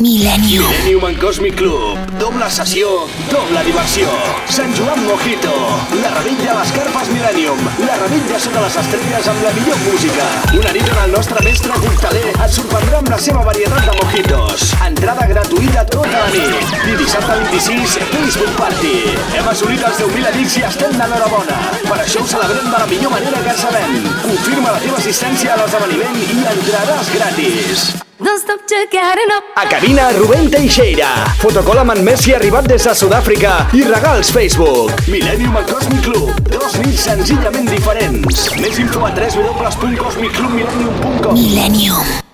Millennium. Millennium en Cosmic Club. Doble sessió, doble diversió. Sant Joan Mojito. La rebella a les carpes Millennium. La rebella sota les estrelles amb la millor música. Una nit on el nostre mestre cocteler et sorprendrà amb la seva varietat de mojitos. Entrada gratuïta tota la nit. I dissabte 26, Facebook Party. Hem assolit els 10.000 amics i estem d'enhorabona. Per això ho celebrem de la millor manera que sabem. Confirma la teva assistència a l'esdeveniment i entraràs gratis. A cabina, Rubén Teixeira. Fotocol amb en Messi arribat des de Sud-àfrica i regals Facebook. Millennium al Cosmic Club. Dos nits senzillament diferents. Més info a www.cosmicclubmillennium.com Millennium.